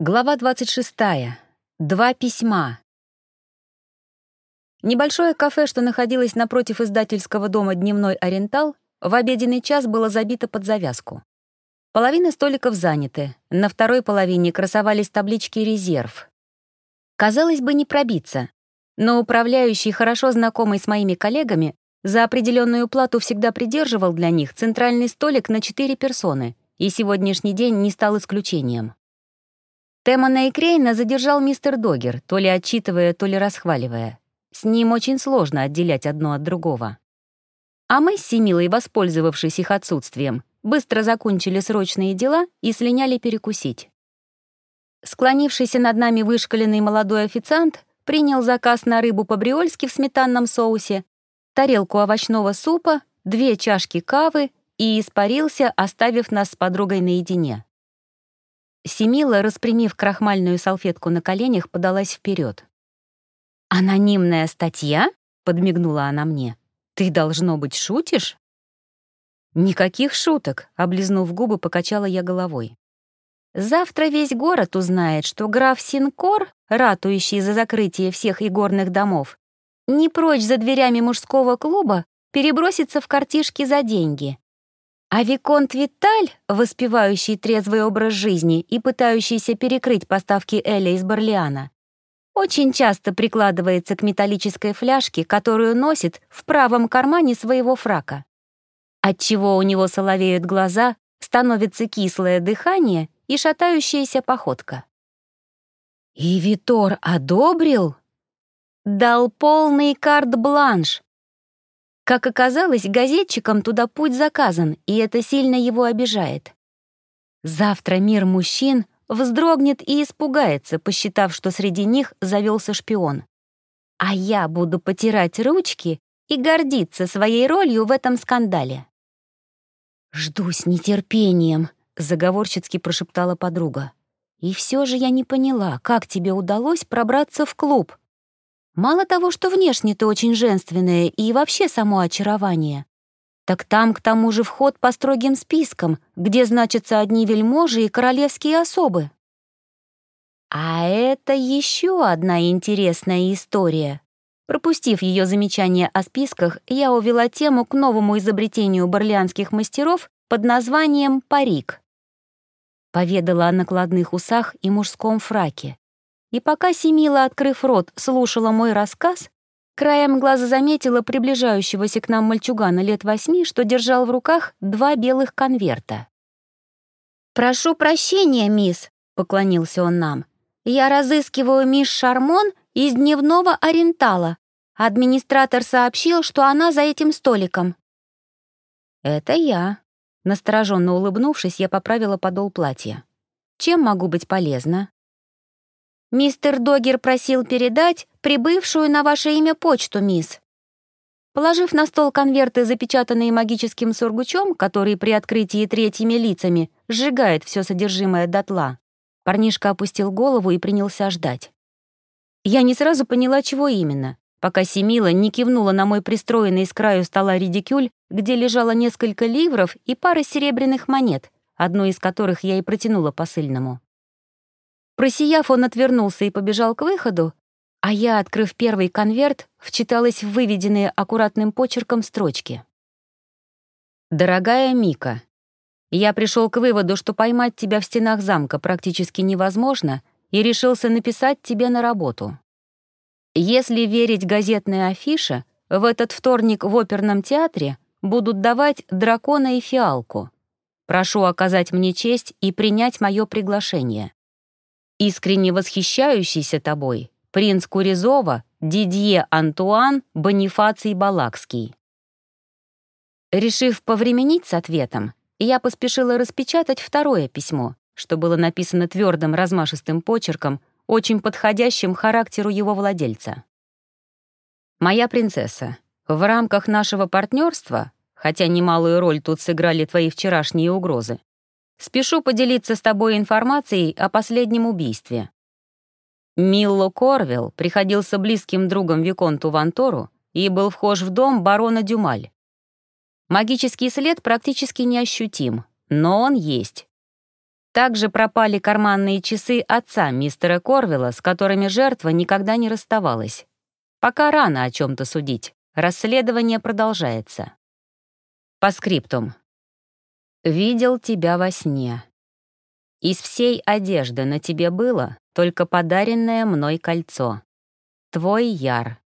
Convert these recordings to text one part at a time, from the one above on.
Глава 26. Два письма. Небольшое кафе, что находилось напротив издательского дома «Дневной Ориентал», в обеденный час было забито под завязку. Половина столиков заняты, на второй половине красовались таблички «Резерв». Казалось бы, не пробиться, но управляющий, хорошо знакомый с моими коллегами, за определенную плату всегда придерживал для них центральный столик на четыре персоны, и сегодняшний день не стал исключением. Темана и Крейна задержал мистер Догер, то ли отчитывая, то ли расхваливая. С ним очень сложно отделять одно от другого. А мы с Семилой, воспользовавшись их отсутствием, быстро закончили срочные дела и слиняли перекусить. Склонившийся над нами вышкаленный молодой официант принял заказ на рыбу по-бриольски в сметанном соусе, тарелку овощного супа, две чашки кавы и испарился, оставив нас с подругой наедине. Семила, распрямив крахмальную салфетку на коленях, подалась вперед. «Анонимная статья?» — подмигнула она мне. «Ты, должно быть, шутишь?» «Никаких шуток», — облизнув губы, покачала я головой. «Завтра весь город узнает, что граф Синкор, ратующий за закрытие всех игорных домов, не прочь за дверями мужского клуба переброситься в картишки за деньги. А Виконт Виталь, воспевающий трезвый образ жизни и пытающийся перекрыть поставки Эля из Барлиана, очень часто прикладывается к металлической фляжке, которую носит в правом кармане своего фрака. Отчего у него соловеют глаза, становится кислое дыхание и шатающаяся походка. «И Витор одобрил?» «Дал полный карт-бланш», как оказалось, газетчикам туда путь заказан, и это сильно его обижает. Завтра мир мужчин вздрогнет и испугается, посчитав, что среди них завелся шпион. А я буду потирать ручки и гордиться своей ролью в этом скандале. «Жду с нетерпением», — заговорщицки прошептала подруга. «И все же я не поняла, как тебе удалось пробраться в клуб?» Мало того, что внешне ты очень женственная и вообще само очарование, так там к тому же вход по строгим спискам, где значатся одни вельможи и королевские особы. А это еще одна интересная история. Пропустив ее замечание о списках, я увела тему к новому изобретению барлианских мастеров под названием «парик». Поведала о накладных усах и мужском фраке. И пока Семила, открыв рот, слушала мой рассказ, краем глаза заметила приближающегося к нам мальчугана лет восьми, что держал в руках два белых конверта. «Прошу прощения, мисс», — поклонился он нам. «Я разыскиваю мисс Шармон из дневного Ориентала. Администратор сообщил, что она за этим столиком». «Это я», — настороженно улыбнувшись, я поправила подол платья. «Чем могу быть полезна?» Мистер Догер просил передать прибывшую на ваше имя почту, мисс. Положив на стол конверты, запечатанные магическим сургучом, который при открытии третьими лицами сжигает все содержимое дотла, парнишка опустил голову и принялся ждать. Я не сразу поняла, чего именно, пока Семила не кивнула на мой пристроенный с краю стола редикюль, где лежало несколько ливров и пара серебряных монет, одну из которых я и протянула посыльному. Просияв, он отвернулся и побежал к выходу, а я, открыв первый конверт, вчиталась в выведенные аккуратным почерком строчки. «Дорогая Мика, я пришел к выводу, что поймать тебя в стенах замка практически невозможно, и решился написать тебе на работу. Если верить газетной афише, в этот вторник в оперном театре будут давать дракона и фиалку. Прошу оказать мне честь и принять мое приглашение искренне восхищающийся тобой, принц Куризова, Дидье Антуан, Бонифаций Балакский. Решив повременить с ответом, я поспешила распечатать второе письмо, что было написано твердым размашистым почерком, очень подходящим характеру его владельца. «Моя принцесса, в рамках нашего партнерства, хотя немалую роль тут сыграли твои вчерашние угрозы, Спешу поделиться с тобой информацией о последнем убийстве. Милло Корвилл приходился близким другом Виконту Вантору и был вхож в дом барона Дюмаль. Магический след практически неощутим, но он есть. Также пропали карманные часы отца мистера Корвилла, с которыми жертва никогда не расставалась. Пока рано о чем то судить. Расследование продолжается. По скриптум. «Видел тебя во сне. Из всей одежды на тебе было только подаренное мной кольцо. Твой Яр».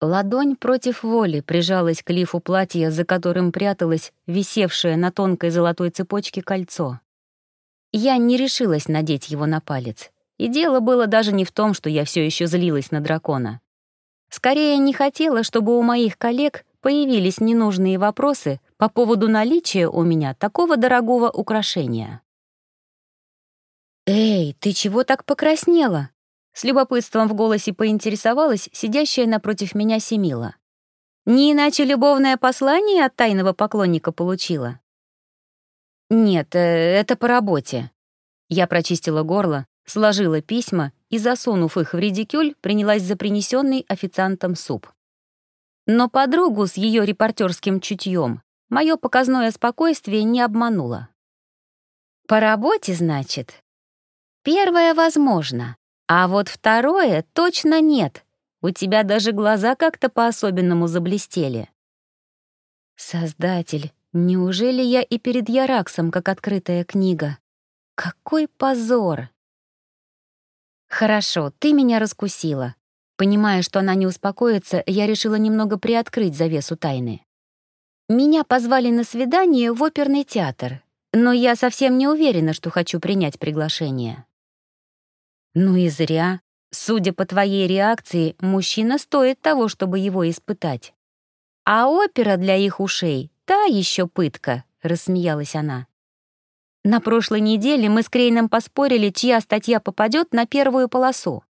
Ладонь против воли прижалась к лифу платья, за которым пряталось висевшее на тонкой золотой цепочке кольцо. Я не решилась надеть его на палец. И дело было даже не в том, что я все еще злилась на дракона. Скорее, не хотела, чтобы у моих коллег появились ненужные вопросы по поводу наличия у меня такого дорогого украшения. «Эй, ты чего так покраснела?» С любопытством в голосе поинтересовалась сидящая напротив меня Семила. «Не иначе любовное послание от тайного поклонника получила?» «Нет, э, это по работе». Я прочистила горло, сложила письма и, засунув их в редикюль, принялась за принесенный официантом суп. Но подругу с ее репортерским чутьем мое показное спокойствие не обмануло. «По работе, значит?» «Первое возможно, а вот второе точно нет. У тебя даже глаза как-то по-особенному заблестели». «Создатель, неужели я и перед Яраксом, как открытая книга? Какой позор!» «Хорошо, ты меня раскусила». Понимая, что она не успокоится, я решила немного приоткрыть завесу тайны. Меня позвали на свидание в оперный театр, но я совсем не уверена, что хочу принять приглашение. Ну и зря. Судя по твоей реакции, мужчина стоит того, чтобы его испытать. А опера для их ушей — та еще пытка, — рассмеялась она. На прошлой неделе мы с Крейном поспорили, чья статья попадет на первую полосу.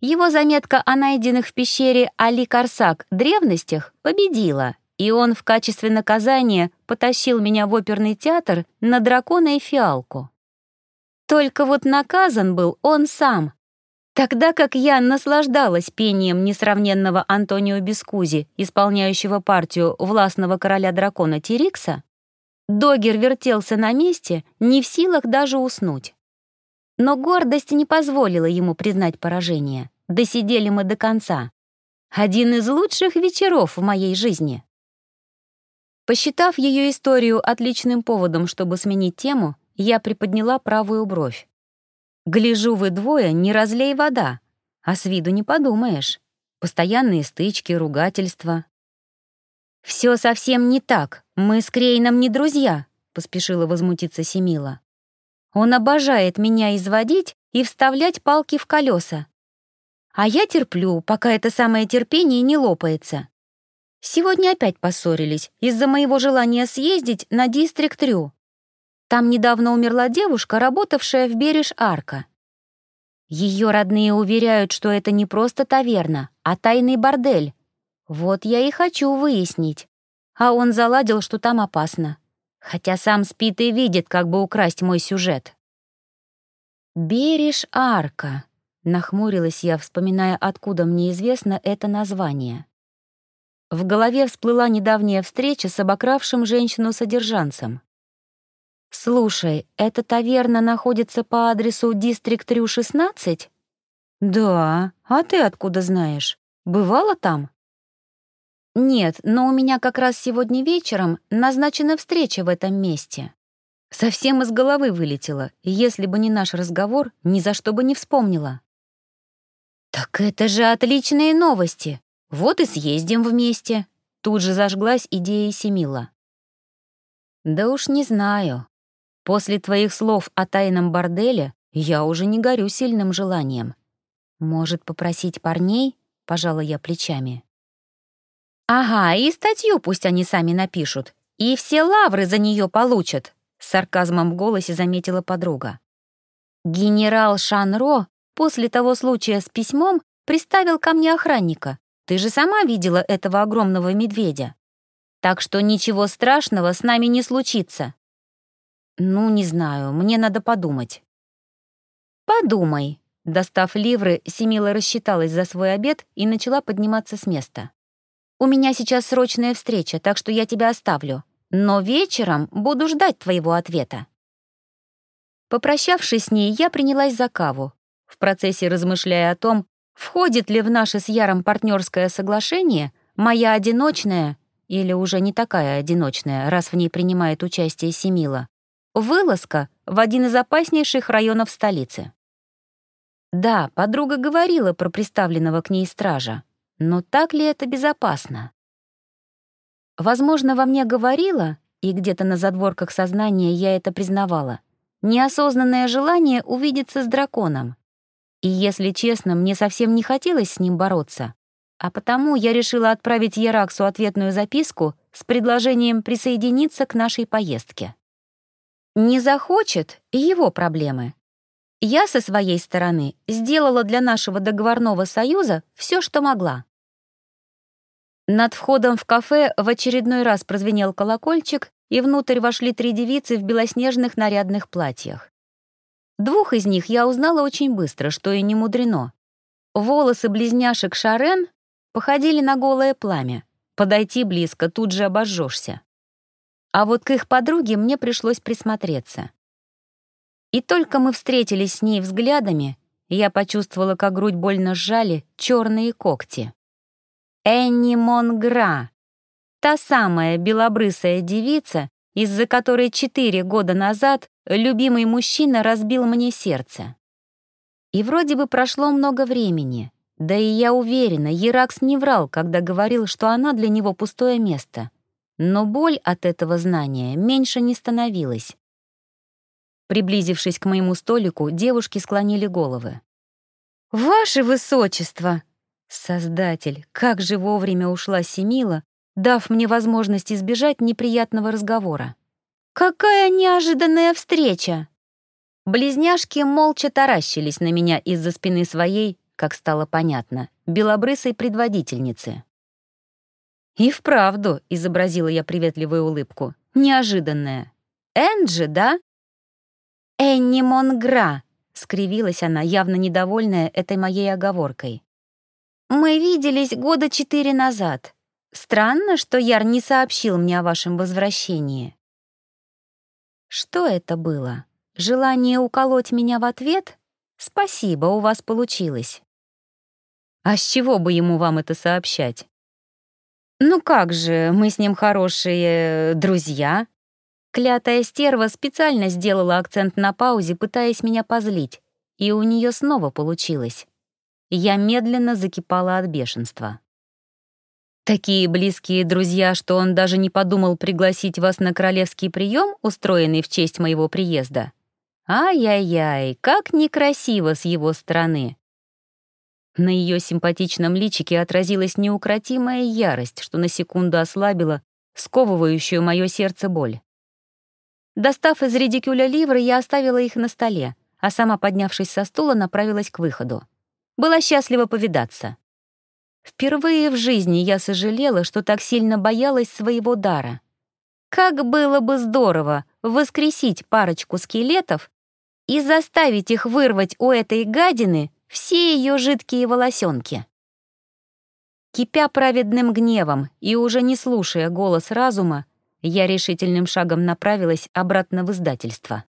Его заметка о найденных в пещере Али Карсак древностях победила, и он в качестве наказания потащил меня в оперный театр на дракона и фиалку. Только вот наказан был он сам, Тогда как я наслаждалась пением несравненного Антонио Бескузи, исполняющего партию властного короля дракона Тирикса, Догер вертелся на месте, не в силах даже уснуть. Но гордость не позволила ему признать поражение. Досидели мы до конца. Один из лучших вечеров в моей жизни. Посчитав ее историю отличным поводом, чтобы сменить тему, я приподняла правую бровь. «Гляжу вы двое, не разлей вода, а с виду не подумаешь. Постоянные стычки, ругательства. Все совсем не так. Мы с Крейном не друзья», — поспешила возмутиться Семила. «Он обожает меня изводить и вставлять палки в колеса. А я терплю, пока это самое терпение не лопается. Сегодня опять поссорились из-за моего желания съездить на Дистрикт Рю. Там недавно умерла девушка, работавшая в Береж-Арка. Ее родные уверяют, что это не просто таверна, а тайный бордель, вот я и хочу выяснить. А он заладил, что там опасно. Хотя сам спит и видит, как бы украсть мой сюжет. «Берешь арка», — нахмурилась я, вспоминая, откуда мне известно это название. В голове всплыла недавняя встреча с обокравшим женщину-содержанцем. «Слушай, эта таверна находится по адресу Дистрикт Рю 16?» «Да, а ты откуда знаешь? Бывала там?» «Нет, но у меня как раз сегодня вечером назначена встреча в этом месте. Совсем из головы вылетела, если бы не наш разговор, ни за что бы не вспомнила». «Так это же отличные новости! Вот и съездим вместе!» Тут же зажглась идея Семила. «Да уж не знаю. После твоих слов о тайном борделе я уже не горю сильным желанием. Может, попросить парней?» — пожала я плечами. «Ага, и статью пусть они сами напишут, и все лавры за нее получат», — с сарказмом в голосе заметила подруга. «Генерал Шанро после того случая с письмом приставил ко мне охранника. Ты же сама видела этого огромного медведя. Так что ничего страшного с нами не случится». «Ну, не знаю, мне надо подумать». «Подумай», Достав ливры, Семила рассчиталась за свой обед и начала подниматься с места. У меня сейчас срочная встреча, так что я тебя оставлю. Но вечером буду ждать твоего ответа». Попрощавшись с ней, я принялась за каву, в процессе размышляя о том, входит ли в наше с Яром партнерское соглашение моя одиночная, или уже не такая одиночная, раз в ней принимает участие Семила, вылазка в один из опаснейших районов столицы. Да, подруга говорила про приставленного к ней стража, но так ли это безопасно? Возможно, во мне говорила, и где-то на задворках сознания я это признавала, неосознанное желание увидеться с драконом. И, если честно, мне совсем не хотелось с ним бороться, а потому я решила отправить Яраксу ответную записку с предложением присоединиться к нашей поездке. Не захочет — его проблемы. Я со своей стороны сделала для нашего договорного союза все, что могла. Над входом в кафе в очередной раз прозвенел колокольчик, и внутрь вошли три девицы в белоснежных нарядных платьях. Двух из них я узнала очень быстро, что и не мудрено. Волосы близняшек Шарен походили на голое пламя. Подойти близко, тут же обожжешься. А вот к их подруге мне пришлось присмотреться. И только мы встретились с ней взглядами, я почувствовала, как грудь больно сжали черные когти. Энни Монгра, та самая белобрысая девица, из-за которой четыре года назад любимый мужчина разбил мне сердце. И вроде бы прошло много времени, да и я уверена, Еракс не врал, когда говорил, что она для него пустое место. Но боль от этого знания меньше не становилась. Приблизившись к моему столику, девушки склонили головы. «Ваше высочество!» Создатель, как же вовремя ушла Семила, дав мне возможность избежать неприятного разговора. «Какая неожиданная встреча!» Близняшки молча таращились на меня из-за спины своей, как стало понятно, белобрысой предводительницы. «И вправду», — изобразила я приветливую улыбку, — «неожиданная. Энджи, да?» «Энни Монгра», — скривилась она, явно недовольная этой моей оговоркой. «Мы виделись года четыре назад. Странно, что Яр не сообщил мне о вашем возвращении». Что это было? Желание уколоть меня в ответ? Спасибо, у вас получилось. А с чего бы ему вам это сообщать? Ну как же, мы с ним хорошие друзья, Клятая стерва специально сделала акцент на паузе, пытаясь меня позлить, и у нее снова получилось. Я медленно закипала от бешенства. Такие близкие друзья, что он даже не подумал пригласить вас на королевский прием, устроенный в честь моего приезда. Ай-яй-яй, как некрасиво с его стороны. На ее симпатичном личике отразилась неукротимая ярость, что на секунду ослабила сковывающую мое сердце боль. Достав из редикюля ливры, я оставила их на столе, а сама, поднявшись со стула, направилась к выходу. Была счастлива повидаться. Впервые в жизни я сожалела, что так сильно боялась своего дара. Как было бы здорово воскресить парочку скелетов и заставить их вырвать у этой гадины все ее жидкие волосенки. Кипя праведным гневом и уже не слушая голос разума, я решительным шагом направилась обратно в издательство.